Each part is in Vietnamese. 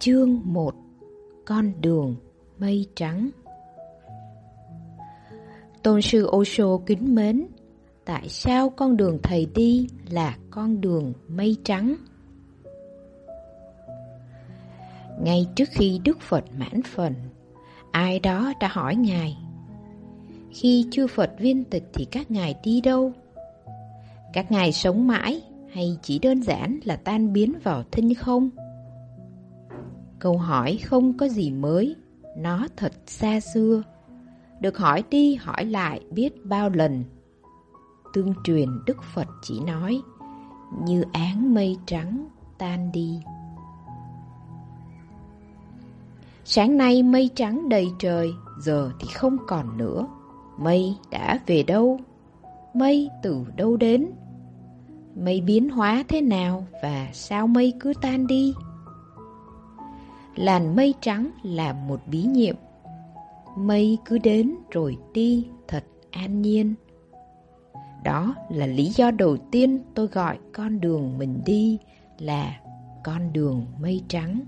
Chương 1 Con đường mây trắng Tôn sư Osho kính mến, Tại sao con đường thầy đi là con đường mây trắng? Ngay trước khi Đức Phật mãn phần, Ai đó đã hỏi Ngài, Khi chư Phật viên tịch thì các Ngài đi đâu? Các Ngài sống mãi hay chỉ đơn giản là tan biến vào thinh không? Câu hỏi không có gì mới, nó thật xa xưa. Được hỏi đi hỏi lại biết bao lần. Tương truyền Đức Phật chỉ nói, như án mây trắng tan đi. Sáng nay mây trắng đầy trời, giờ thì không còn nữa. Mây đã về đâu? Mây từ đâu đến? Mây biến hóa thế nào và sao mây cứ tan đi? Làn mây trắng là một bí nhiệm. Mây cứ đến rồi đi thật an nhiên. Đó là lý do đầu tiên tôi gọi con đường mình đi là con đường mây trắng.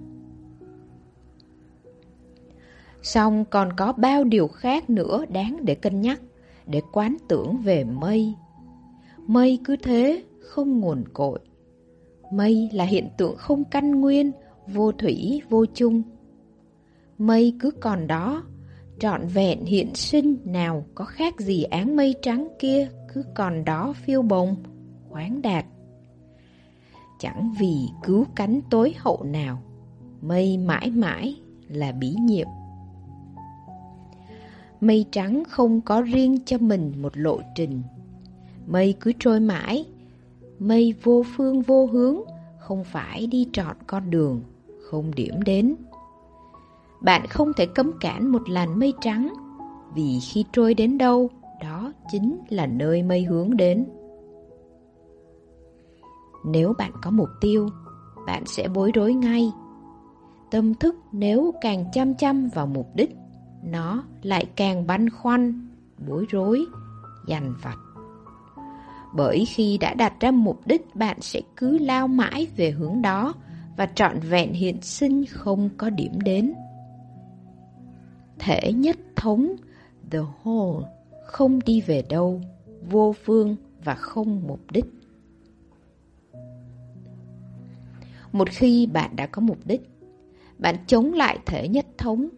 Xong còn có bao điều khác nữa đáng để cân nhắc, để quán tưởng về mây. Mây cứ thế, không nguồn cội. Mây là hiện tượng không căn nguyên, vô thủy vô chung. Mây cứ còn đó, trọn vẹn hiện sinh nào có khác gì áng mây trắng kia cứ còn đó phiêu bồng, khoáng đạt. Chẳng vì cứu cánh tối hậu nào, mây mãi mãi là bí nhiệm. Mây trắng không có riêng cho mình một lộ trình. Mây cứ trôi mãi, mây vô phương vô hướng, không phải đi trọn con đường không điểm đến. Bạn không thể cấm cản một làn mây trắng, vì khi trôi đến đâu, đó chính là nơi mây hướng đến. Nếu bạn có mục tiêu, bạn sẽ bối rối ngay. Tâm thức nếu càng chăm chăm vào mục đích, nó lại càng băn khoăn, bối rối, dằn vặt. Bởi khi đã đặt ra mục đích, bạn sẽ cứ lao mãi về hướng đó, và trọn vẹn hiện sinh không có điểm đến. Thể nhất thống, the whole, không đi về đâu, vô phương và không mục đích. Một khi bạn đã có mục đích, bạn chống lại thể nhất thống.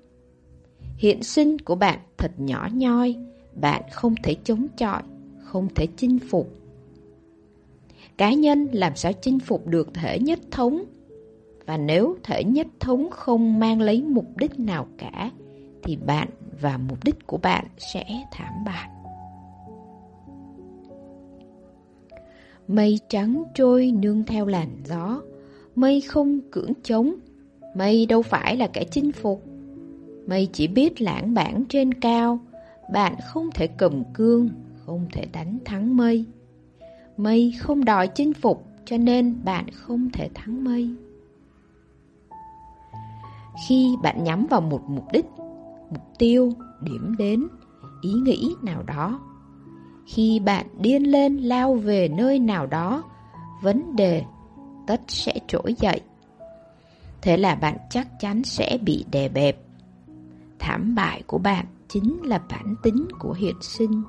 Hiện sinh của bạn thật nhỏ nhoi, bạn không thể chống chọi, không thể chinh phục. Cá nhân làm sao chinh phục được thể nhất thống và nếu thể nhất thống không mang lấy mục đích nào cả, thì bạn và mục đích của bạn sẽ thảm bại. Mây trắng trôi nương theo làn gió, mây không cưỡng chống, mây đâu phải là kẻ chinh phục. Mây chỉ biết lãng bản trên cao, bạn không thể cầm cương, không thể đánh thắng mây. Mây không đòi chinh phục, cho nên bạn không thể thắng mây. Khi bạn nhắm vào một mục đích, mục tiêu, điểm đến, ý nghĩ nào đó, khi bạn điên lên lao về nơi nào đó, vấn đề tất sẽ trỗi dậy. Thế là bạn chắc chắn sẽ bị đè bẹp. Thảm bại của bạn chính là bản tính của hiện sinh.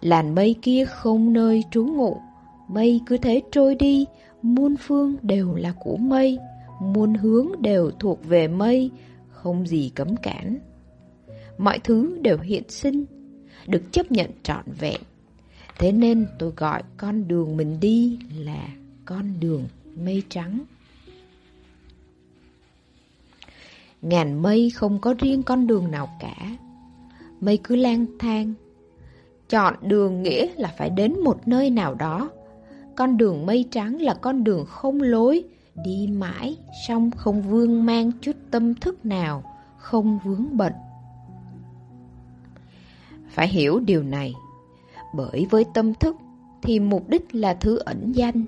Làn mây kia không nơi trú ngụ, mây cứ thế trôi đi, muôn phương đều là của mây muôn hướng đều thuộc về mây, không gì cấm cản. Mọi thứ đều hiện sinh, được chấp nhận trọn vẹn. Thế nên tôi gọi con đường mình đi là con đường mây trắng. Ngàn mây không có riêng con đường nào cả. Mây cứ lang thang. Chọn đường nghĩa là phải đến một nơi nào đó. Con đường mây trắng là con đường không lối, Đi mãi, xong không vương mang chút tâm thức nào, không vướng bận. Phải hiểu điều này, bởi với tâm thức thì mục đích là thứ ẩn danh.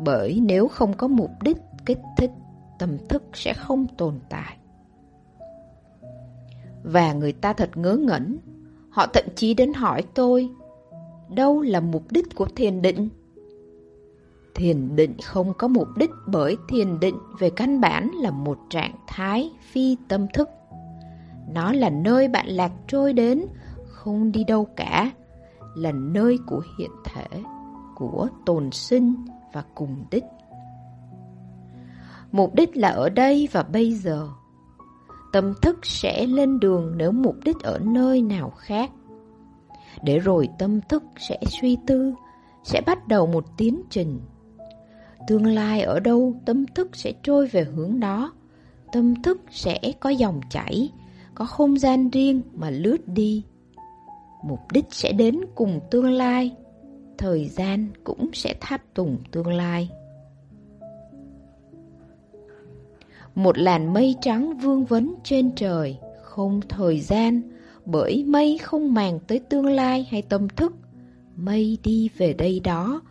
Bởi nếu không có mục đích kích thích, tâm thức sẽ không tồn tại. Và người ta thật ngớ ngẩn, họ thậm chí đến hỏi tôi, đâu là mục đích của thiền định? Thiền định không có mục đích bởi thiền định về căn bản là một trạng thái phi tâm thức. Nó là nơi bạn lạc trôi đến, không đi đâu cả, là nơi của hiện thể, của tồn sinh và cùng đích. Mục đích là ở đây và bây giờ. Tâm thức sẽ lên đường nếu mục đích ở nơi nào khác. Để rồi tâm thức sẽ suy tư, sẽ bắt đầu một tiến trình. Tương lai ở đâu tâm thức sẽ trôi về hướng đó. Tâm thức sẽ có dòng chảy, có không gian riêng mà lướt đi. Mục đích sẽ đến cùng tương lai, thời gian cũng sẽ tháp tùng tương lai. Một làn mây trắng vương vấn trên trời, không thời gian, bởi mây không màng tới tương lai hay tâm thức. Mây đi về đây đó,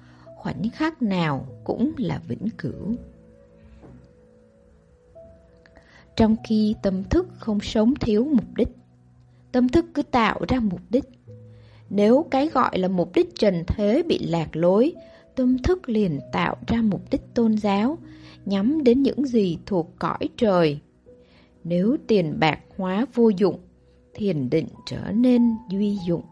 khoảnh khắc nào cũng là vĩnh cửu. Trong khi tâm thức không sống thiếu mục đích, tâm thức cứ tạo ra mục đích. Nếu cái gọi là mục đích trần thế bị lạc lối, tâm thức liền tạo ra mục đích tôn giáo, nhắm đến những gì thuộc cõi trời. Nếu tiền bạc hóa vô dụng, thiền định trở nên duy dụng.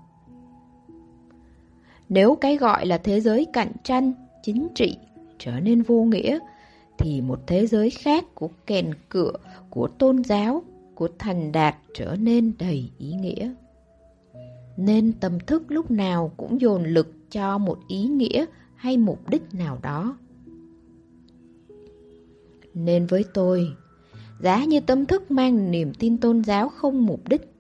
Nếu cái gọi là thế giới cạnh tranh, chính trị trở nên vô nghĩa, thì một thế giới khác của kèn cửa, của tôn giáo, của thành đạt trở nên đầy ý nghĩa. Nên tâm thức lúc nào cũng dồn lực cho một ý nghĩa hay mục đích nào đó. Nên với tôi, giá như tâm thức mang niềm tin tôn giáo không mục đích.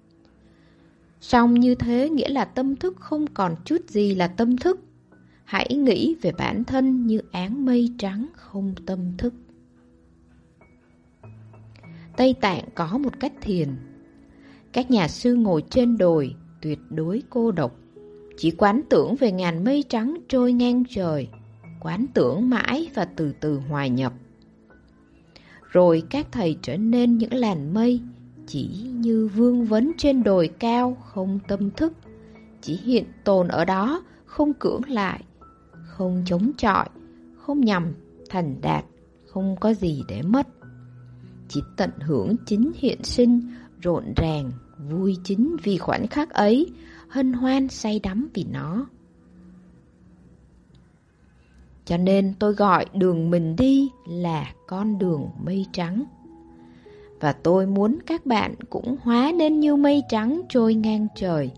Song như thế nghĩa là tâm thức không còn chút gì là tâm thức. Hãy nghĩ về bản thân như áng mây trắng không tâm thức. Tây Tạng có một cách thiền. Các nhà sư ngồi trên đồi, tuyệt đối cô độc. Chỉ quán tưởng về ngàn mây trắng trôi ngang trời, quán tưởng mãi và từ từ hòa nhập. Rồi các thầy trở nên những làn mây, chỉ như vương vấn trên đồi cao không tâm thức, chỉ hiện tồn ở đó, không cưỡng lại, không chống chọi, không nhằm, thành đạt, không có gì để mất. Chỉ tận hưởng chính hiện sinh, rộn ràng, vui chính vì khoảnh khắc ấy, hân hoan say đắm vì nó. Cho nên tôi gọi đường mình đi là con đường mây trắng. Và tôi muốn các bạn cũng hóa nên như mây trắng trôi ngang trời.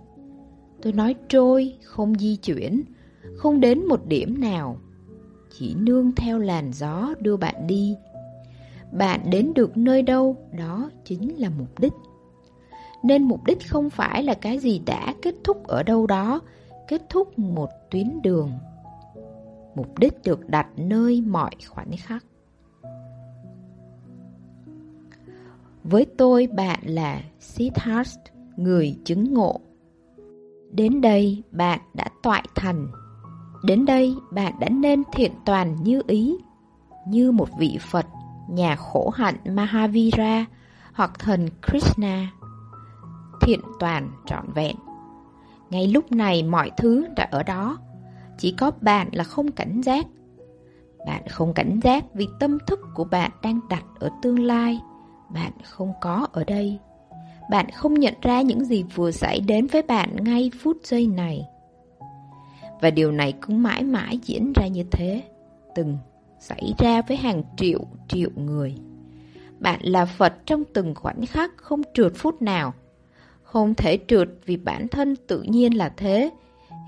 Tôi nói trôi, không di chuyển, không đến một điểm nào. Chỉ nương theo làn gió đưa bạn đi. Bạn đến được nơi đâu, đó chính là mục đích. Nên mục đích không phải là cái gì đã kết thúc ở đâu đó, kết thúc một tuyến đường mục đích được đặt nơi mọi khoảnh khắc. Với tôi bạn là Siddharth, người chứng ngộ. Đến đây bạn đã toại thành. Đến đây bạn đã nên thiện toàn như ý, như một vị Phật, nhà khổ hạnh Mahavira hoặc thần Krishna. Thiện toàn trọn vẹn. Ngay lúc này mọi thứ đã ở đó, chỉ có bạn là không cảnh giác. Bạn không cảnh giác vì tâm thức của bạn đang đặt ở tương lai. Bạn không có ở đây. Bạn không nhận ra những gì vừa xảy đến với bạn ngay phút giây này. Và điều này cứ mãi mãi diễn ra như thế. Từng xảy ra với hàng triệu triệu người. Bạn là Phật trong từng khoảnh khắc không trượt phút nào. Không thể trượt vì bản thân tự nhiên là thế,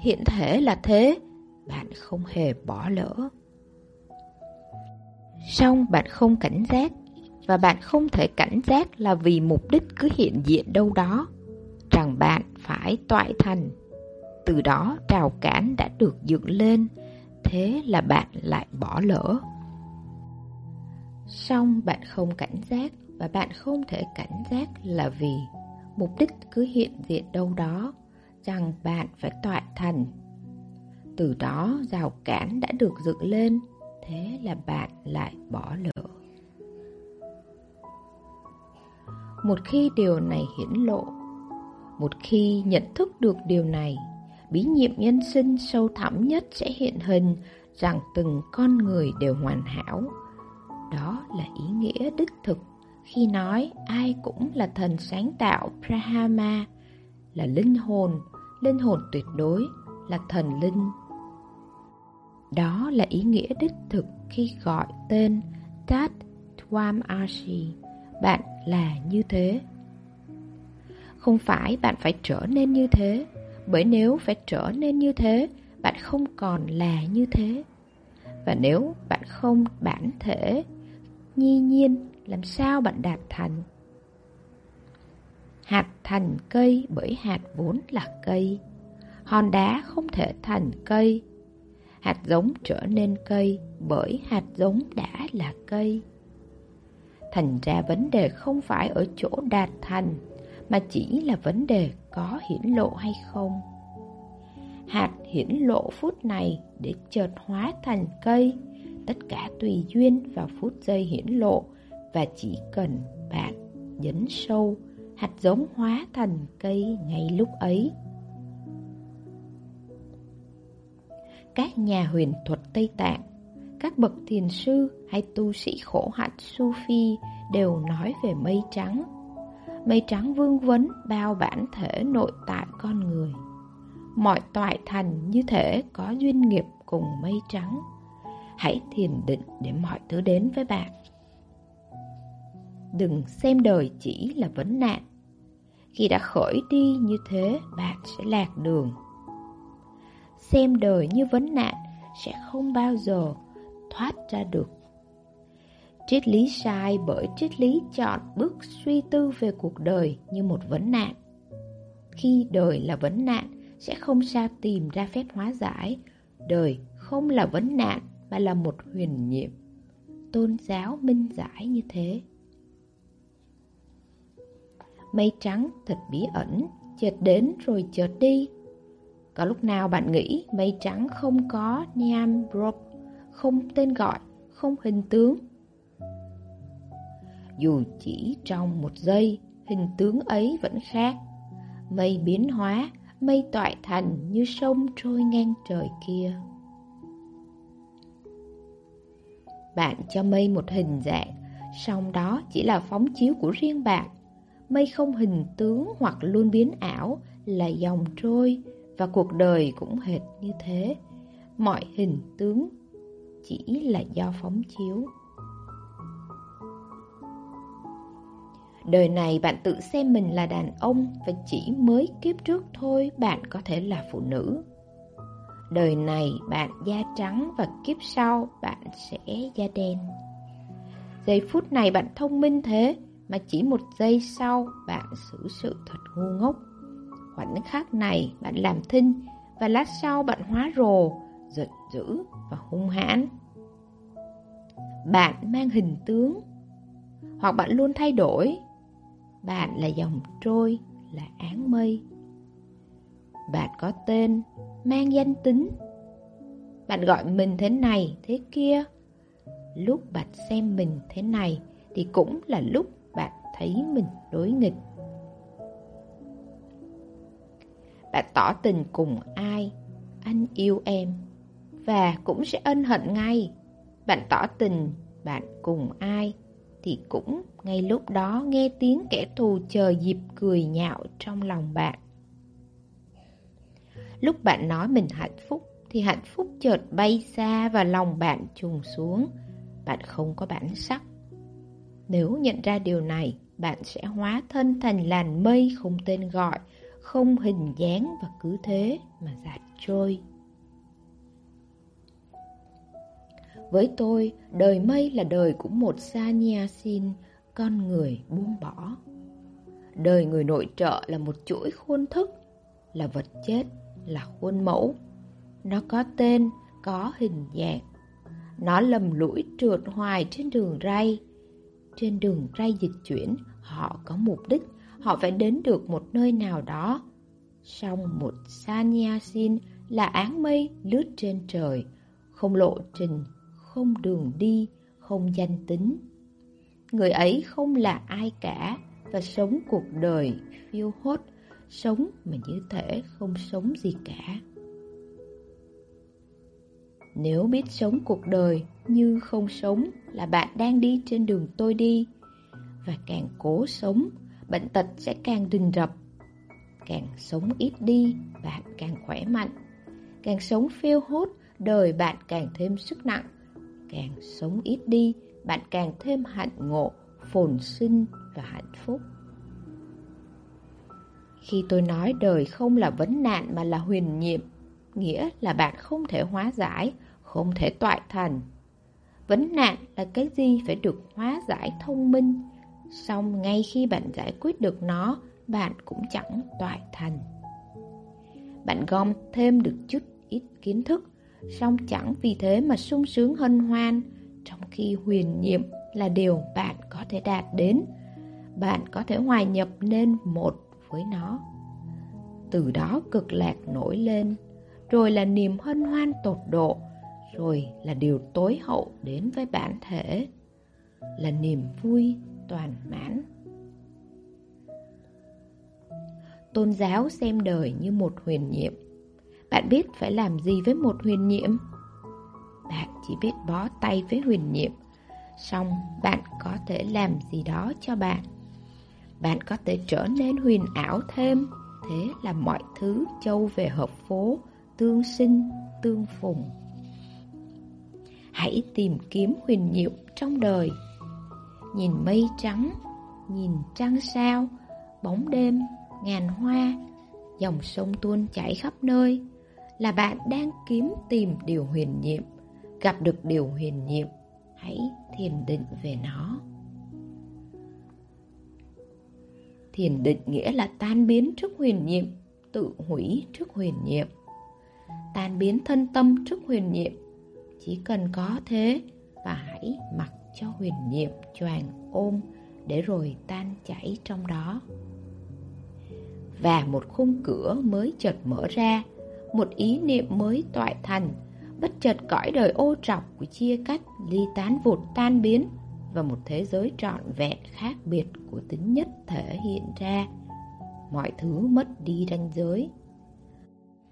hiện thể là thế, bạn không hề bỏ lỡ. Xong bạn không cảnh giác, và bạn không thể cảnh giác là vì mục đích cứ hiện diện đâu đó, rằng bạn phải toại thành. Từ đó rào cản đã được dựng lên, thế là bạn lại bỏ lỡ. Xong bạn không cảnh giác và bạn không thể cảnh giác là vì mục đích cứ hiện diện đâu đó, rằng bạn phải toại thành từ đó rào cản đã được dựng lên Thế là bạn lại bỏ lỡ Một khi điều này hiển lộ Một khi nhận thức được điều này Bí nhiệm nhân sinh sâu thẳm nhất sẽ hiện hình rằng từng con người đều hoàn hảo. Đó là ý nghĩa đích thực khi nói ai cũng là thần sáng tạo Brahma, là linh hồn, linh hồn tuyệt đối, là thần linh. Đó là ý nghĩa đích thực khi gọi tên Tat Twam Ashi, bạn là như thế. Không phải bạn phải trở nên như thế, bởi nếu phải trở nên như thế, bạn không còn là như thế. Và nếu bạn không bản thể, nhi nhiên, làm sao bạn đạt thành? Hạt thành cây bởi hạt vốn là cây. Hòn đá không thể thành cây. Hạt giống trở nên cây bởi hạt giống đã là cây. Thành ra vấn đề không phải ở chỗ đạt thành, mà chỉ là vấn đề có hiển lộ hay không. Hạt hiển lộ phút này để chợt hóa thành cây, tất cả tùy duyên vào phút giây hiển lộ và chỉ cần bạn dấn sâu, hạt giống hóa thành cây ngay lúc ấy. Các nhà huyền thuật Tây Tạng, các bậc thiền sư hay tu sĩ khổ hạnh Sufi đều nói về mây trắng. Mây trắng vương vấn bao bản thể nội tại con người. Mọi toại thành như thể có duyên nghiệp cùng mây trắng. Hãy thiền định để mọi thứ đến với bạn. Đừng xem đời chỉ là vấn nạn. Khi đã khởi đi như thế, bạn sẽ lạc đường. Xem đời như vấn nạn sẽ không bao giờ thoát ra được. Triết lý sai bởi triết lý chọn bước suy tư về cuộc đời như một vấn nạn. Khi đời là vấn nạn, sẽ không sao tìm ra phép hóa giải. Đời không là vấn nạn mà là một huyền nhiệm. Tôn giáo minh giải như thế. Mây trắng thật bí ẩn, chợt đến rồi chợt đi. Có lúc nào bạn nghĩ mây trắng không có Niam Rob, không tên gọi, không hình tướng? Dù chỉ trong một giây, hình tướng ấy vẫn khác. Mây biến hóa, mây toại thành như sông trôi ngang trời kia. Bạn cho mây một hình dạng, song đó chỉ là phóng chiếu của riêng bạn. Mây không hình tướng hoặc luôn biến ảo là dòng trôi và cuộc đời cũng hệt như thế. Mọi hình tướng chỉ là do phóng chiếu. Đời này bạn tự xem mình là đàn ông và chỉ mới kiếp trước thôi bạn có thể là phụ nữ. Đời này bạn da trắng và kiếp sau bạn sẽ da đen. Giây phút này bạn thông minh thế mà chỉ một giây sau bạn xử sự thật ngu ngốc. Khoảnh khắc này bạn làm thinh và lát sau bạn hóa rồ, giận dữ và hung hãn. Bạn mang hình tướng hoặc bạn luôn thay đổi bạn là dòng trôi, là áng mây. Bạn có tên, mang danh tính. Bạn gọi mình thế này, thế kia. Lúc bạn xem mình thế này thì cũng là lúc bạn thấy mình đối nghịch. Bạn tỏ tình cùng ai, anh yêu em, và cũng sẽ ân hận ngay. Bạn tỏ tình bạn cùng ai, thì cũng ngay lúc đó nghe tiếng kẻ thù chờ dịp cười nhạo trong lòng bạn. Lúc bạn nói mình hạnh phúc thì hạnh phúc chợt bay xa và lòng bạn trùng xuống. Bạn không có bản sắc. Nếu nhận ra điều này, bạn sẽ hóa thân thành làn mây không tên gọi, không hình dáng và cứ thế mà giạt trôi. Với tôi, đời mây là đời của một Sanyasin, con người buông bỏ. Đời người nội trợ là một chuỗi khuôn thức, là vật chết, là khuôn mẫu. Nó có tên, có hình dạng. Nó lầm lũi trượt hoài trên đường ray. Trên đường ray dịch chuyển, họ có mục đích, họ phải đến được một nơi nào đó. Song một Sanyasin là áng mây lướt trên trời, không lộ trình, không đường đi, không danh tính. Người ấy không là ai cả và sống cuộc đời phiêu hốt, sống mà như thể không sống gì cả. Nếu biết sống cuộc đời như không sống là bạn đang đi trên đường tôi đi. Và càng cố sống, bệnh tật sẽ càng rình rập. Càng sống ít đi, bạn càng khỏe mạnh. Càng sống phiêu hốt, đời bạn càng thêm sức nặng. Càng sống ít đi, bạn càng thêm hạnh ngộ, phồn sinh và hạnh phúc. Khi tôi nói đời không là vấn nạn mà là huyền nhiệm, nghĩa là bạn không thể hóa giải, không thể toại thần. Vấn nạn là cái gì phải được hóa giải thông minh, xong ngay khi bạn giải quyết được nó, bạn cũng chẳng toại thành. Bạn gom thêm được chút ít kiến thức, song chẳng vì thế mà sung sướng hân hoan, trong khi huyền nhiệm là điều bạn có thể đạt đến. Bạn có thể hòa nhập nên một với nó. Từ đó cực lạc nổi lên, rồi là niềm hân hoan tột độ, rồi là điều tối hậu đến với bản thể, là niềm vui toàn mãn. Tôn giáo xem đời như một huyền nhiệm. Bạn biết phải làm gì với một huyền nhiệm? Bạn chỉ biết bó tay với huyền nhiệm, xong bạn có thể làm gì đó cho bạn. Bạn có thể trở nên huyền ảo thêm, thế là mọi thứ châu về hợp phố, tương sinh, tương phùng. Hãy tìm kiếm huyền nhiệm trong đời. Nhìn mây trắng, nhìn trăng sao, bóng đêm, ngàn hoa, dòng sông tuôn chảy khắp nơi, là bạn đang kiếm tìm điều huyền nhiệm, gặp được điều huyền nhiệm, hãy thiền định về nó. Thiền định nghĩa là tan biến trước huyền nhiệm, tự hủy trước huyền nhiệm. Tan biến thân tâm trước huyền nhiệm, chỉ cần có thế và hãy mặc cho huyền nhiệm choàng ôm để rồi tan chảy trong đó. Và một khung cửa mới chợt mở ra, một ý niệm mới toại thành, bất chợt cõi đời ô trọc của chia cắt, ly tán vụt tan biến và một thế giới trọn vẹn khác biệt của tính nhất thể hiện ra. Mọi thứ mất đi ranh giới.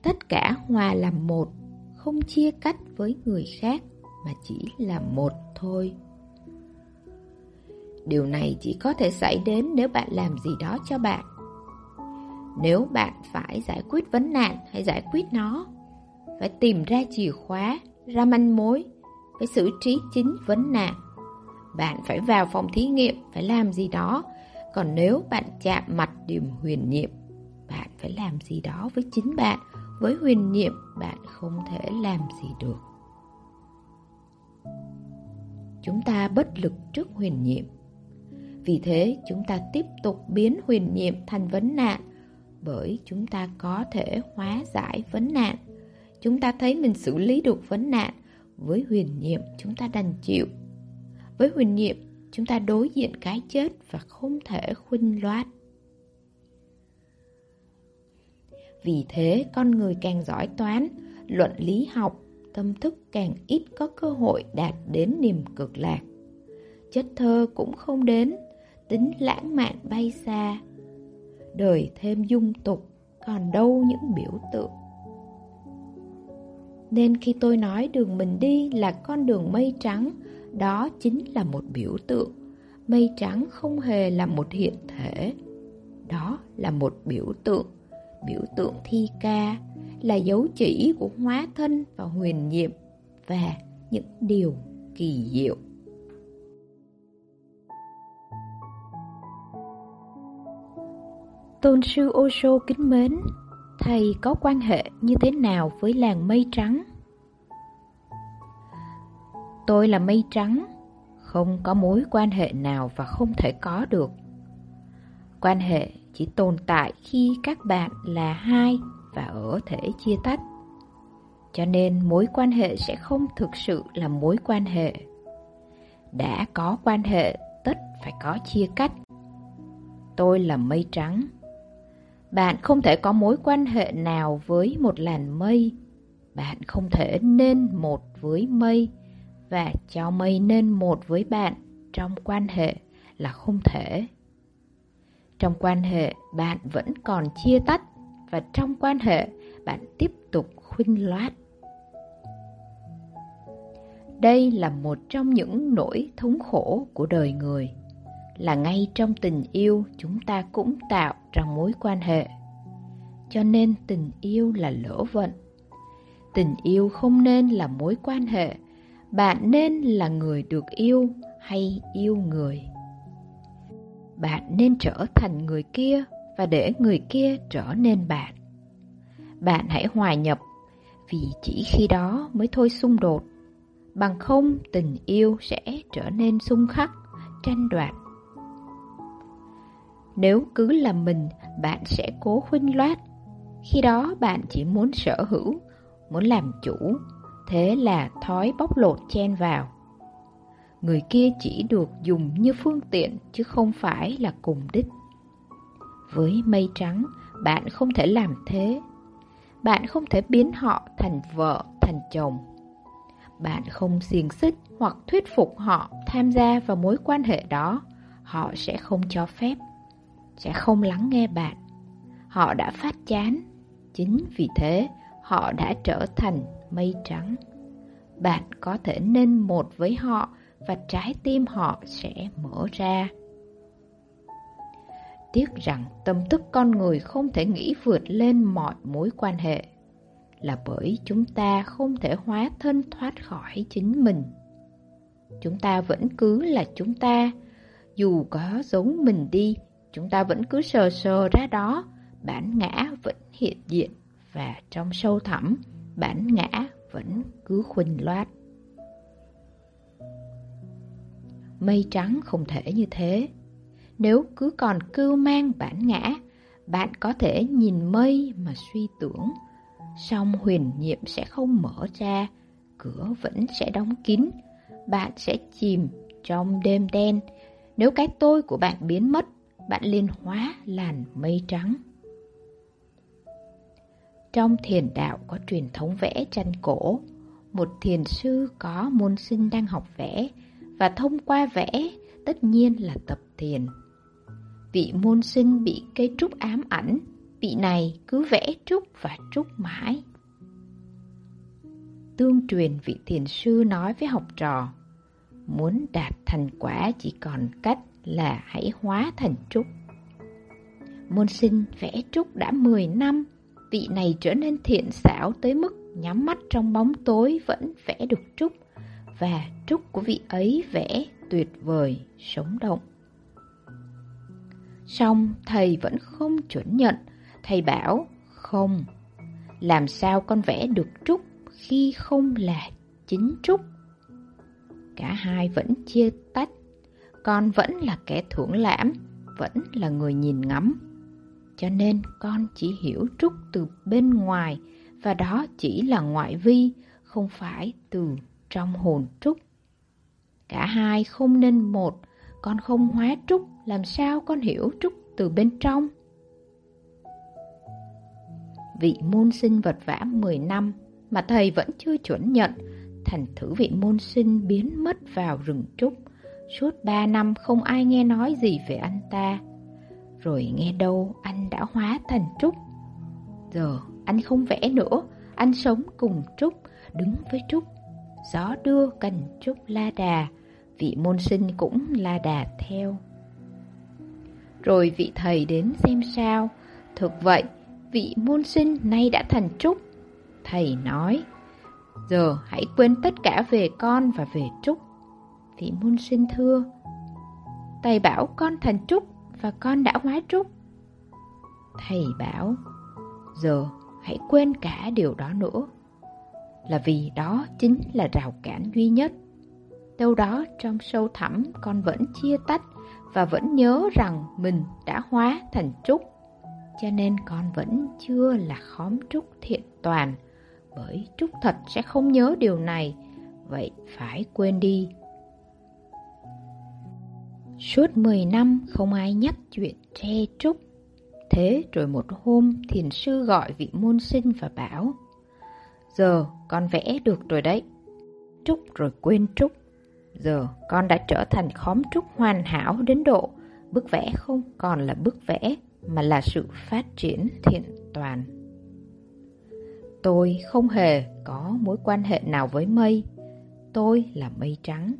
Tất cả hòa làm một, không chia cắt với người khác mà chỉ là một thôi. Điều này chỉ có thể xảy đến nếu bạn làm gì đó cho bạn. Nếu bạn phải giải quyết vấn nạn, hãy giải quyết nó. Phải tìm ra chìa khóa, ra manh mối, phải xử trí chính vấn nạn. Bạn phải vào phòng thí nghiệm, phải làm gì đó. Còn nếu bạn chạm mặt điểm huyền nhiệm, bạn phải làm gì đó với chính bạn. Với huyền nhiệm, bạn không thể làm gì được. Chúng ta bất lực trước huyền nhiệm. Vì thế, chúng ta tiếp tục biến huyền nhiệm thành vấn nạn, bởi chúng ta có thể hóa giải vấn nạn. Chúng ta thấy mình xử lý được vấn nạn, với huyền nhiệm chúng ta đành chịu. Với huyền nhiệm, chúng ta đối diện cái chết và không thể khuynh loát. Vì thế, con người càng giỏi toán, luận lý học, tâm thức càng ít có cơ hội đạt đến niềm cực lạc. Chất thơ cũng không đến, tính lãng mạn bay xa. Đời thêm dung tục, còn đâu những biểu tượng. Nên khi tôi nói đường mình đi là con đường mây trắng, đó chính là một biểu tượng. Mây trắng không hề là một hiện thể. Đó là một biểu tượng, biểu tượng thi ca, là dấu chỉ của hóa thân và huyền nhiệm và những điều kỳ diệu. Tôn sư Osho kính mến, thầy có quan hệ như thế nào với làng mây trắng? Tôi là mây trắng, không có mối quan hệ nào và không thể có được. Quan hệ chỉ tồn tại khi các bạn là hai và ở thể chia tách. Cho nên mối quan hệ sẽ không thực sự là mối quan hệ. Đã có quan hệ, tất phải có chia cách. Tôi là mây trắng. Bạn không thể có mối quan hệ nào với một làn mây. Bạn không thể nên một với mây và cho mây nên một với bạn trong quan hệ là không thể. Trong quan hệ, bạn vẫn còn chia tách và trong quan hệ, bạn tiếp tục khuynh loát. Đây là một trong những nỗi thống khổ của đời người, là ngay trong tình yêu chúng ta cũng tạo ra mối quan hệ. Cho nên tình yêu là lỗ vận. Tình yêu không nên là mối quan hệ, bạn nên là người được yêu hay yêu người. Bạn nên trở thành người kia và để người kia trở nên bạn. Bạn hãy hòa nhập vì chỉ khi đó mới thôi xung đột. Bằng không tình yêu sẽ trở nên xung khắc, tranh đoạt. Nếu cứ là mình, bạn sẽ cố khuynh loát. Khi đó bạn chỉ muốn sở hữu, muốn làm chủ, thế là thói bóc lột chen vào. Người kia chỉ được dùng như phương tiện chứ không phải là cùng đích. Với mây trắng, bạn không thể làm thế. Bạn không thể biến họ thành vợ, thành chồng. Bạn không xiềng xích hoặc thuyết phục họ tham gia vào mối quan hệ đó, họ sẽ không cho phép, sẽ không lắng nghe bạn. Họ đã phát chán, chính vì thế họ đã trở thành mây trắng. Bạn có thể nên một với họ và trái tim họ sẽ mở ra. Tiếc rằng tâm thức con người không thể nghĩ vượt lên mọi mối quan hệ là bởi chúng ta không thể hóa thân thoát khỏi chính mình. Chúng ta vẫn cứ là chúng ta, dù có giấu mình đi, chúng ta vẫn cứ sờ sờ ra đó, bản ngã vẫn hiện diện và trong sâu thẳm, bản ngã vẫn cứ khuỳnh loát. Mây trắng không thể như thế. Nếu cứ còn cưu mang bản ngã, bạn có thể nhìn mây mà suy tưởng, song huyền nhiệm sẽ không mở ra, cửa vẫn sẽ đóng kín, bạn sẽ chìm trong đêm đen. Nếu cái tôi của bạn biến mất, bạn liên hóa làn mây trắng. Trong thiền đạo có truyền thống vẽ tranh cổ, một thiền sư có môn sinh đang học vẽ và thông qua vẽ tất nhiên là tập thiền. Vị môn sinh bị cây trúc ám ảnh, vị này cứ vẽ trúc và trúc mãi. Tương truyền vị thiền sư nói với học trò, muốn đạt thành quả chỉ còn cách là hãy hóa thành trúc. Môn sinh vẽ trúc đã 10 năm, vị này trở nên thiện xảo tới mức nhắm mắt trong bóng tối vẫn vẽ được trúc và trúc của vị ấy vẽ tuyệt vời, sống động. Xong thầy vẫn không chuẩn nhận, thầy bảo không, làm sao con vẽ được trúc khi không là chính trúc. Cả hai vẫn chia tách, con vẫn là kẻ thưởng lãm, vẫn là người nhìn ngắm. Cho nên con chỉ hiểu trúc từ bên ngoài và đó chỉ là ngoại vi, không phải từ trong hồn trúc. Cả hai không nên một, con không hóa trúc, làm sao con hiểu trúc từ bên trong? Vị môn sinh vật vã 10 năm mà thầy vẫn chưa chuẩn nhận, thành thử vị môn sinh biến mất vào rừng trúc. Suốt ba năm không ai nghe nói gì về anh ta. Rồi nghe đâu anh đã hóa thành trúc. Giờ anh không vẽ nữa, anh sống cùng trúc, đứng với trúc gió đưa cành trúc la đà, vị môn sinh cũng la đà theo. Rồi vị thầy đến xem sao, thực vậy, vị môn sinh nay đã thành trúc. Thầy nói, giờ hãy quên tất cả về con và về trúc. Vị môn sinh thưa, thầy bảo con thành trúc và con đã hóa trúc. Thầy bảo, giờ hãy quên cả điều đó nữa là vì đó chính là rào cản duy nhất. Đâu đó trong sâu thẳm con vẫn chia tách và vẫn nhớ rằng mình đã hóa thành trúc. Cho nên con vẫn chưa là khóm trúc thiện toàn, bởi trúc thật sẽ không nhớ điều này, vậy phải quên đi. Suốt 10 năm không ai nhắc chuyện tre trúc. Thế rồi một hôm, thiền sư gọi vị môn sinh và bảo, Giờ con vẽ được rồi đấy. Trúc rồi quên Trúc. Giờ con đã trở thành khóm Trúc hoàn hảo đến độ bức vẽ không còn là bức vẽ, mà là sự phát triển thiện toàn. Tôi không hề có mối quan hệ nào với mây. tôi là mây trắng.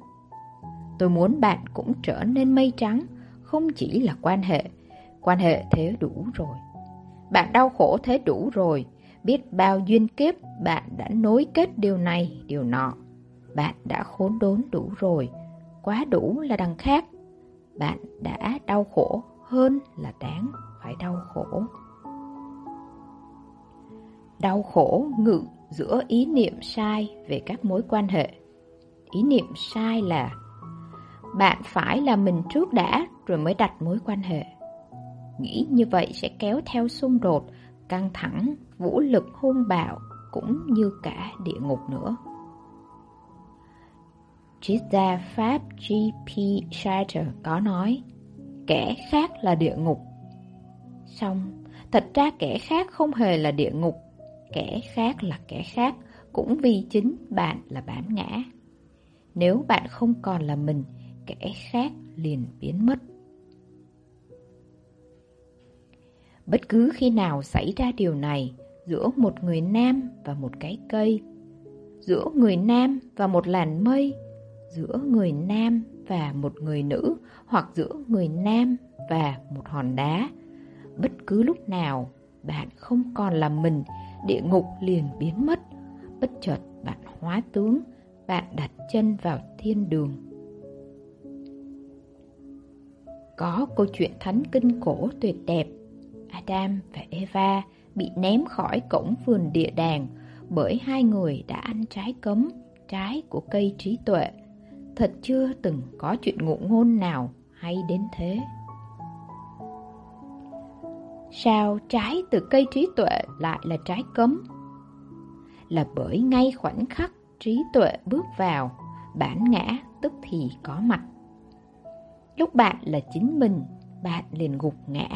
Tôi muốn bạn cũng trở nên mây trắng, không chỉ là quan hệ. Quan hệ thế đủ rồi. Bạn đau khổ thế đủ rồi. Biết bao duyên kiếp bạn đã nối kết điều này, điều nọ. Bạn đã khốn đốn đủ rồi. Quá đủ là đằng khác. Bạn đã đau khổ hơn là đáng phải đau khổ. Đau khổ ngự giữa ý niệm sai về các mối quan hệ. Ý niệm sai là bạn phải là mình trước đã rồi mới đặt mối quan hệ. Nghĩ như vậy sẽ kéo theo xung đột, căng thẳng, vũ lực hung bạo cũng như cả địa ngục nữa. Triết gia Pháp G.P. Sartre có nói Kẻ khác là địa ngục Xong, thật ra kẻ khác không hề là địa ngục Kẻ khác là kẻ khác Cũng vì chính bạn là bản ngã Nếu bạn không còn là mình Kẻ khác liền biến mất Bất cứ khi nào xảy ra điều này Giữa một người nam và một cái cây Giữa người nam và một làn mây giữa người nam và một người nữ hoặc giữa người nam và một hòn đá. Bất cứ lúc nào bạn không còn là mình, địa ngục liền biến mất. Bất chợt bạn hóa tướng, bạn đặt chân vào thiên đường. Có câu chuyện thánh kinh cổ tuyệt đẹp. Adam và Eva bị ném khỏi cổng vườn địa đàng bởi hai người đã ăn trái cấm, trái của cây trí tuệ Thật chưa từng có chuyện ngụ ngôn nào hay đến thế Sao trái từ cây trí tuệ lại là trái cấm? Là bởi ngay khoảnh khắc trí tuệ bước vào Bản ngã tức thì có mặt Lúc bạn là chính mình Bạn liền gục ngã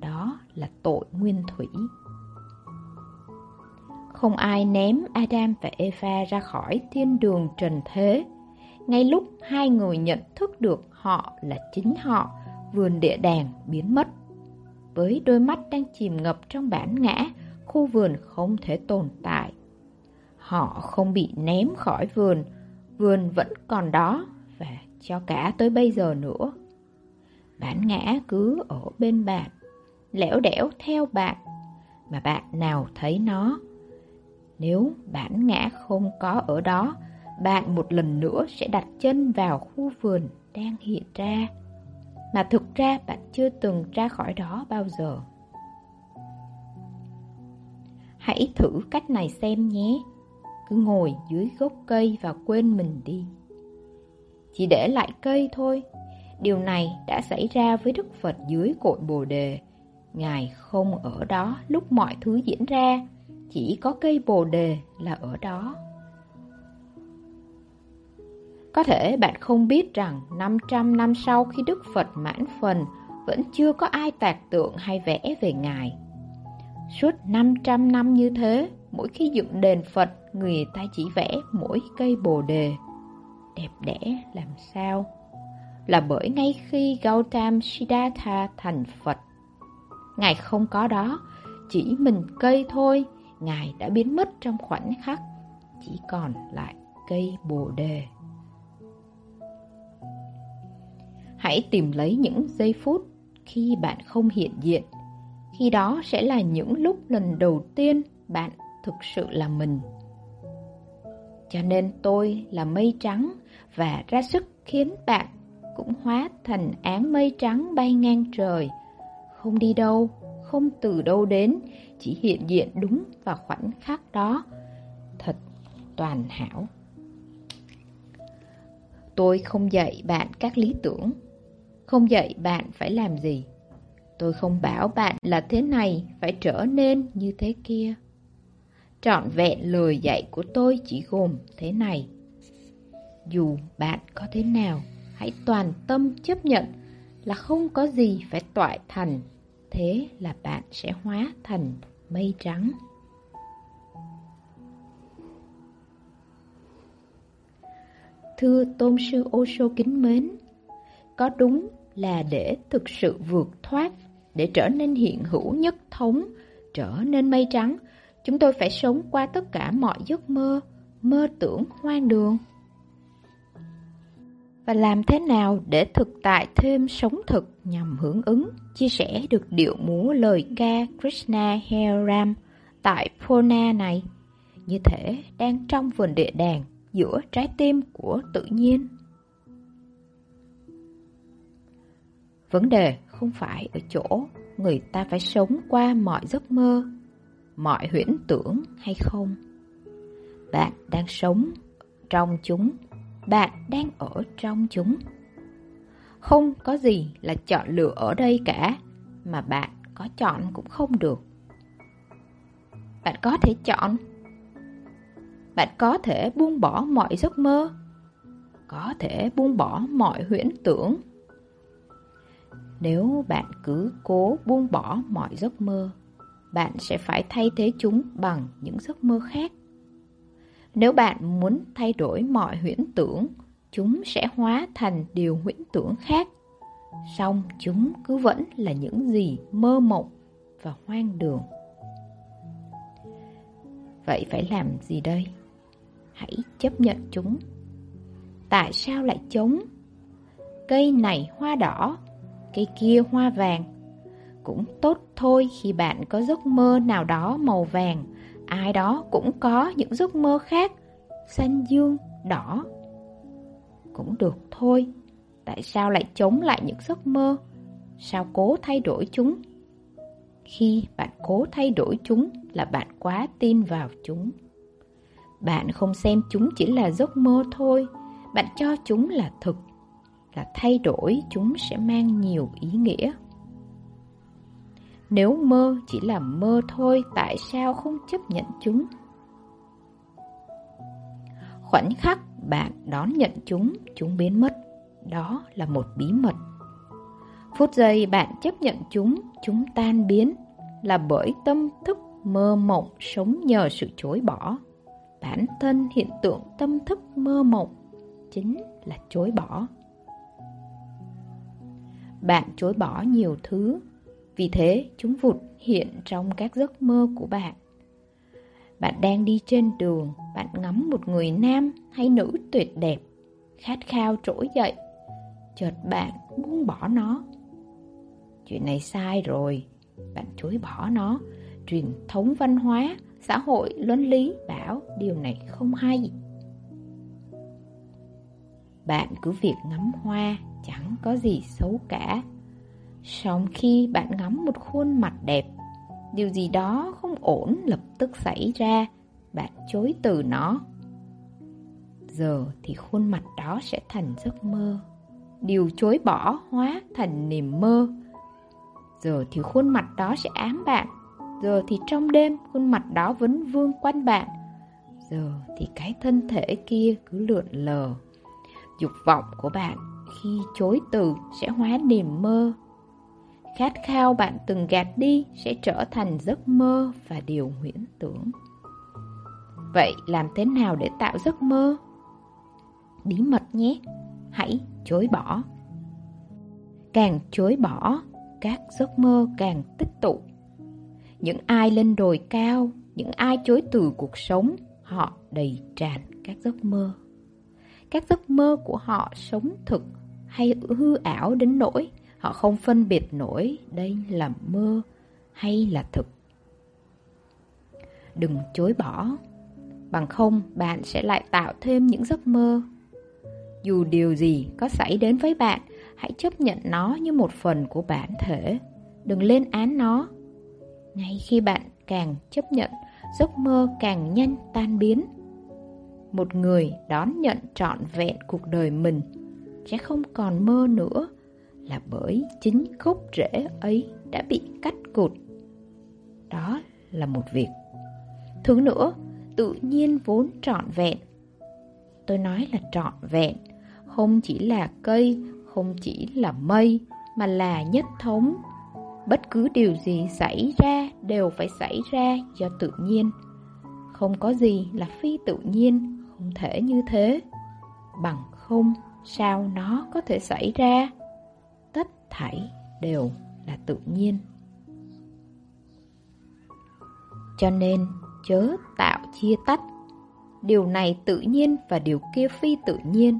Đó là tội nguyên thủy Không ai ném Adam và Eva ra khỏi thiên đường trần thế ngay lúc hai người nhận thức được họ là chính họ, vườn địa đàng biến mất. Với đôi mắt đang chìm ngập trong bản ngã, khu vườn không thể tồn tại. Họ không bị ném khỏi vườn, vườn vẫn còn đó và cho cả tới bây giờ nữa. Bản ngã cứ ở bên bạn, lẻo đẻo theo bạn, mà bạn nào thấy nó. Nếu bản ngã không có ở đó, bạn một lần nữa sẽ đặt chân vào khu vườn đang hiện ra. Mà thực ra bạn chưa từng ra khỏi đó bao giờ. Hãy thử cách này xem nhé. Cứ ngồi dưới gốc cây và quên mình đi. Chỉ để lại cây thôi. Điều này đã xảy ra với Đức Phật dưới cội Bồ Đề. Ngài không ở đó lúc mọi thứ diễn ra, chỉ có cây Bồ Đề là ở đó. Có thể bạn không biết rằng 500 năm sau khi Đức Phật mãn phần vẫn chưa có ai tạc tượng hay vẽ về Ngài. Suốt 500 năm như thế, mỗi khi dựng đền Phật, người ta chỉ vẽ mỗi cây bồ đề. Đẹp đẽ làm sao? Là bởi ngay khi Gautam Siddhartha thành Phật, Ngài không có đó, chỉ mình cây thôi, Ngài đã biến mất trong khoảnh khắc, chỉ còn lại cây bồ đề. Hãy tìm lấy những giây phút khi bạn không hiện diện. Khi đó sẽ là những lúc lần đầu tiên bạn thực sự là mình. Cho nên tôi là mây trắng và ra sức khiến bạn cũng hóa thành áng mây trắng bay ngang trời. Không đi đâu, không từ đâu đến, chỉ hiện diện đúng vào khoảnh khắc đó. Thật toàn hảo. Tôi không dạy bạn các lý tưởng không dạy bạn phải làm gì. Tôi không bảo bạn là thế này phải trở nên như thế kia. Trọn vẹn lời dạy của tôi chỉ gồm thế này. Dù bạn có thế nào, hãy toàn tâm chấp nhận là không có gì phải toại thành, thế là bạn sẽ hóa thành mây trắng. Thưa Tôn sư Ô Sô kính mến, có đúng là để thực sự vượt thoát, để trở nên hiện hữu nhất thống, trở nên mây trắng, chúng tôi phải sống qua tất cả mọi giấc mơ, mơ tưởng hoang đường. Và làm thế nào để thực tại thêm sống thực nhằm hưởng ứng, chia sẻ được điệu múa lời ca Krishna Heram tại Pona này, như thể đang trong vườn địa đàng giữa trái tim của tự nhiên. Vấn đề không phải ở chỗ người ta phải sống qua mọi giấc mơ, mọi huyễn tưởng hay không. Bạn đang sống trong chúng, bạn đang ở trong chúng. Không có gì là chọn lựa ở đây cả, mà bạn có chọn cũng không được. Bạn có thể chọn. Bạn có thể buông bỏ mọi giấc mơ, có thể buông bỏ mọi huyễn tưởng. Nếu bạn cứ cố buông bỏ mọi giấc mơ, bạn sẽ phải thay thế chúng bằng những giấc mơ khác. Nếu bạn muốn thay đổi mọi huyễn tưởng, chúng sẽ hóa thành điều huyễn tưởng khác. Song chúng cứ vẫn là những gì mơ mộng và hoang đường. Vậy phải làm gì đây? Hãy chấp nhận chúng. Tại sao lại chống? Cây này hoa đỏ, cây kia hoa vàng. Cũng tốt thôi khi bạn có giấc mơ nào đó màu vàng ai đó cũng có những giấc mơ khác, xanh dương, đỏ. Cũng được thôi, tại sao lại chống lại những giấc mơ? Sao cố thay đổi chúng? Khi bạn cố thay đổi chúng là bạn quá tin vào chúng. Bạn không xem chúng chỉ là giấc mơ thôi, bạn cho chúng là thực, là thay đổi chúng sẽ mang nhiều ý nghĩa. Nếu mơ chỉ là mơ thôi, tại sao không chấp nhận chúng? Khoảnh khắc bạn đón nhận chúng, chúng biến mất. Đó là một bí mật. Phút giây bạn chấp nhận chúng, chúng tan biến, là bởi tâm thức mơ mộng sống nhờ sự chối bỏ. Bản thân hiện tượng tâm thức mơ mộng chính là chối bỏ. Bạn chối bỏ nhiều thứ vì thế, chúng vụt hiện trong các giấc mơ của bạn. Bạn đang đi trên đường, bạn ngắm một người nam hay nữ tuyệt đẹp, khát khao trỗi dậy. Chợt bạn buông bỏ nó. Chuyện này sai rồi, bạn chối bỏ nó. Truyền thống văn hóa, xã hội, luân lý bảo điều này không hay. Bạn cứ việc ngắm hoa, chẳng có gì xấu cả. Song khi bạn ngắm một khuôn mặt đẹp, điều gì đó không ổn lập tức xảy ra, bạn chối từ nó. Giờ thì khuôn mặt đó sẽ thành giấc mơ. Điều chối bỏ hóa thành niềm mơ. Giờ thì khuôn mặt đó sẽ ám bạn. Giờ thì trong đêm khuôn mặt đó vẫn vương quanh bạn. Giờ thì cái thân thể kia cứ lượn lờ. Dục vọng của bạn khi chối từ sẽ hóa niềm mơ khát khao bạn từng gạt đi sẽ trở thành giấc mơ và điều huyễn tưởng. Vậy làm thế nào để tạo giấc mơ? Bí mật nhé, hãy chối bỏ. Càng chối bỏ, các giấc mơ càng tích tụ. Những ai lên đồi cao, những ai chối từ cuộc sống, họ đầy tràn các giấc mơ. Các giấc mơ của họ sống thực hay hư ảo đến nỗi Họ không phân biệt nổi đây là mơ hay là thực. Đừng chối bỏ, bằng không bạn sẽ lại tạo thêm những giấc mơ. Dù điều gì có xảy đến với bạn, hãy chấp nhận nó như một phần của bản thể. Đừng lên án nó. Ngay khi bạn càng chấp nhận, giấc mơ càng nhanh tan biến. Một người đón nhận trọn vẹn cuộc đời mình sẽ không còn mơ nữa là bởi chính gốc rễ ấy đã bị cắt cụt. Đó là một việc. Thứ nữa, tự nhiên vốn trọn vẹn. Tôi nói là trọn vẹn, không chỉ là cây, không chỉ là mây, mà là nhất thống. Bất cứ điều gì xảy ra đều phải xảy ra do tự nhiên. Không có gì là phi tự nhiên, không thể như thế. Bằng không, sao nó có thể xảy ra? Thảy đều là tự nhiên. Cho nên chớ tạo chia tách. Điều này tự nhiên và điều kia phi tự nhiên.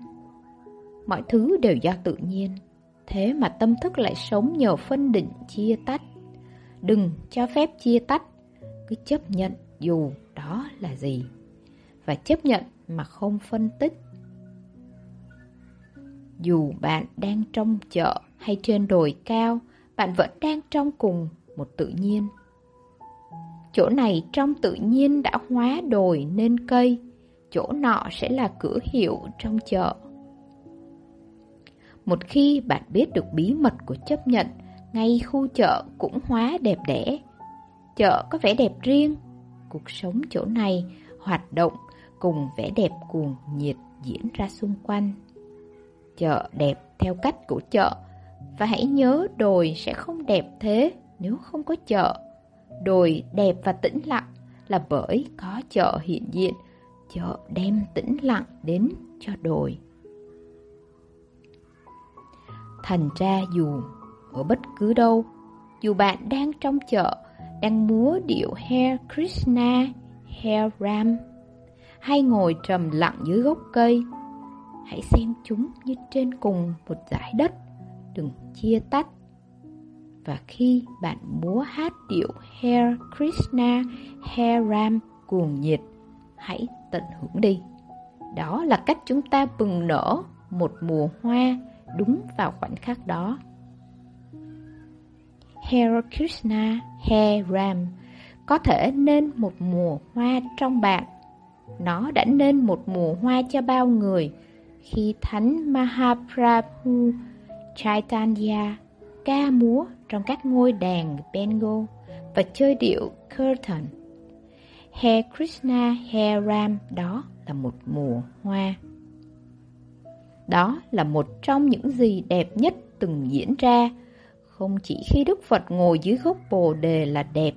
mọi thứ đều do tự nhiên. Thế mà tâm thức lại sống nhờ phân định chia tách. Đừng cho phép chia tách, cứ chấp nhận dù đó là gì. Và chấp nhận mà không phân tích. Dù bạn đang trong chợ hay trên đồi cao, bạn vẫn đang trong cùng một tự nhiên. Chỗ này trong tự nhiên đã hóa đồi nên cây, chỗ nọ sẽ là cửa hiệu trong chợ. Một khi bạn biết được bí mật của chấp nhận, ngay khu chợ cũng hóa đẹp đẽ. Chợ có vẻ đẹp riêng, cuộc sống chỗ này hoạt động cùng vẻ đẹp cuồng nhiệt diễn ra xung quanh. Chợ đẹp theo cách của chợ, và hãy nhớ đồi sẽ không đẹp thế nếu không có chợ. Đồi đẹp và tĩnh lặng là bởi có chợ hiện diện, chợ đem tĩnh lặng đến cho đồi. Thành ra dù ở bất cứ đâu, dù bạn đang trong chợ, đang múa điệu Hare Krishna, Hare Ram, hay ngồi trầm lặng dưới gốc cây, hãy xem chúng như trên cùng một dải đất, đừng chia tách. Và khi bạn múa hát điệu Hare Krishna, Hare Ram cuồng nhiệt, hãy tận hưởng đi. Đó là cách chúng ta bừng nở một mùa hoa đúng vào khoảnh khắc đó. Hare Krishna, Hare Ram có thể nên một mùa hoa trong bạn. Nó đã nên một mùa hoa cho bao người khi Thánh Mahaprabhu Chaitanya ca múa trong các ngôi đàn Bengal và chơi điệu Kirtan. Hè Krishna, Hare Ram đó là một mùa hoa. Đó là một trong những gì đẹp nhất từng diễn ra, không chỉ khi Đức Phật ngồi dưới gốc bồ đề là đẹp.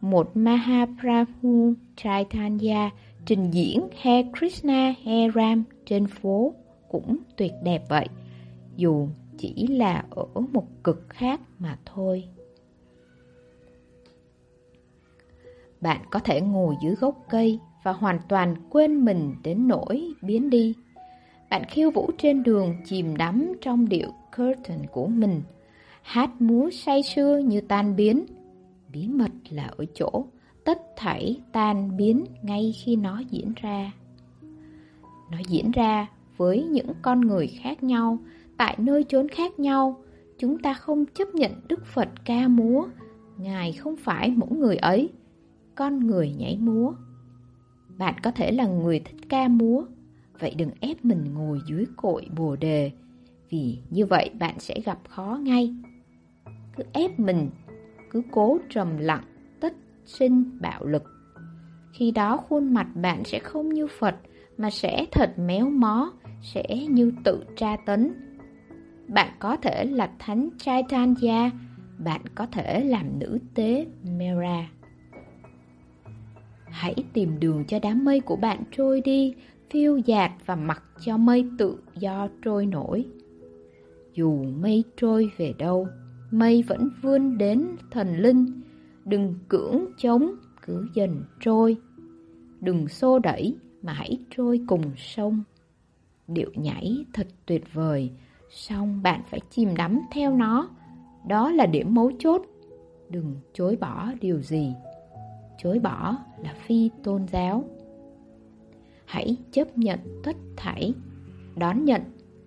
Một Mahaprabhu Chaitanya trình diễn Hè Krishna Hare Ram trên phố cũng tuyệt đẹp vậy, dù chỉ là ở một cực khác mà thôi. Bạn có thể ngồi dưới gốc cây và hoàn toàn quên mình đến nỗi biến đi. Bạn khiêu vũ trên đường chìm đắm trong điệu curtain của mình, hát múa say sưa như tan biến. Bí mật là ở chỗ tất thảy tan biến ngay khi nó diễn ra. Nó diễn ra với những con người khác nhau, tại nơi chốn khác nhau. Chúng ta không chấp nhận Đức Phật ca múa, Ngài không phải mỗi người ấy, con người nhảy múa. Bạn có thể là người thích ca múa, vậy đừng ép mình ngồi dưới cội bồ đề, vì như vậy bạn sẽ gặp khó ngay. Cứ ép mình, cứ cố trầm lặng, tất sinh bạo lực. Khi đó khuôn mặt bạn sẽ không như Phật, mà sẽ thật méo mó, sẽ như tự tra tấn. Bạn có thể là thánh Chaitanya, bạn có thể làm nữ tế Mera. Hãy tìm đường cho đám mây của bạn trôi đi, phiêu dạt và mặc cho mây tự do trôi nổi. Dù mây trôi về đâu, mây vẫn vươn đến thần linh. Đừng cưỡng chống, cứ dần trôi. Đừng xô đẩy, mà hãy trôi cùng sông. Điệu nhảy thật tuyệt vời, song bạn phải chìm đắm theo nó. Đó là điểm mấu chốt. Đừng chối bỏ điều gì. Chối bỏ là phi tôn giáo. Hãy chấp nhận tất thảy. Đón nhận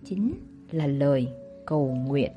chính là lời cầu nguyện.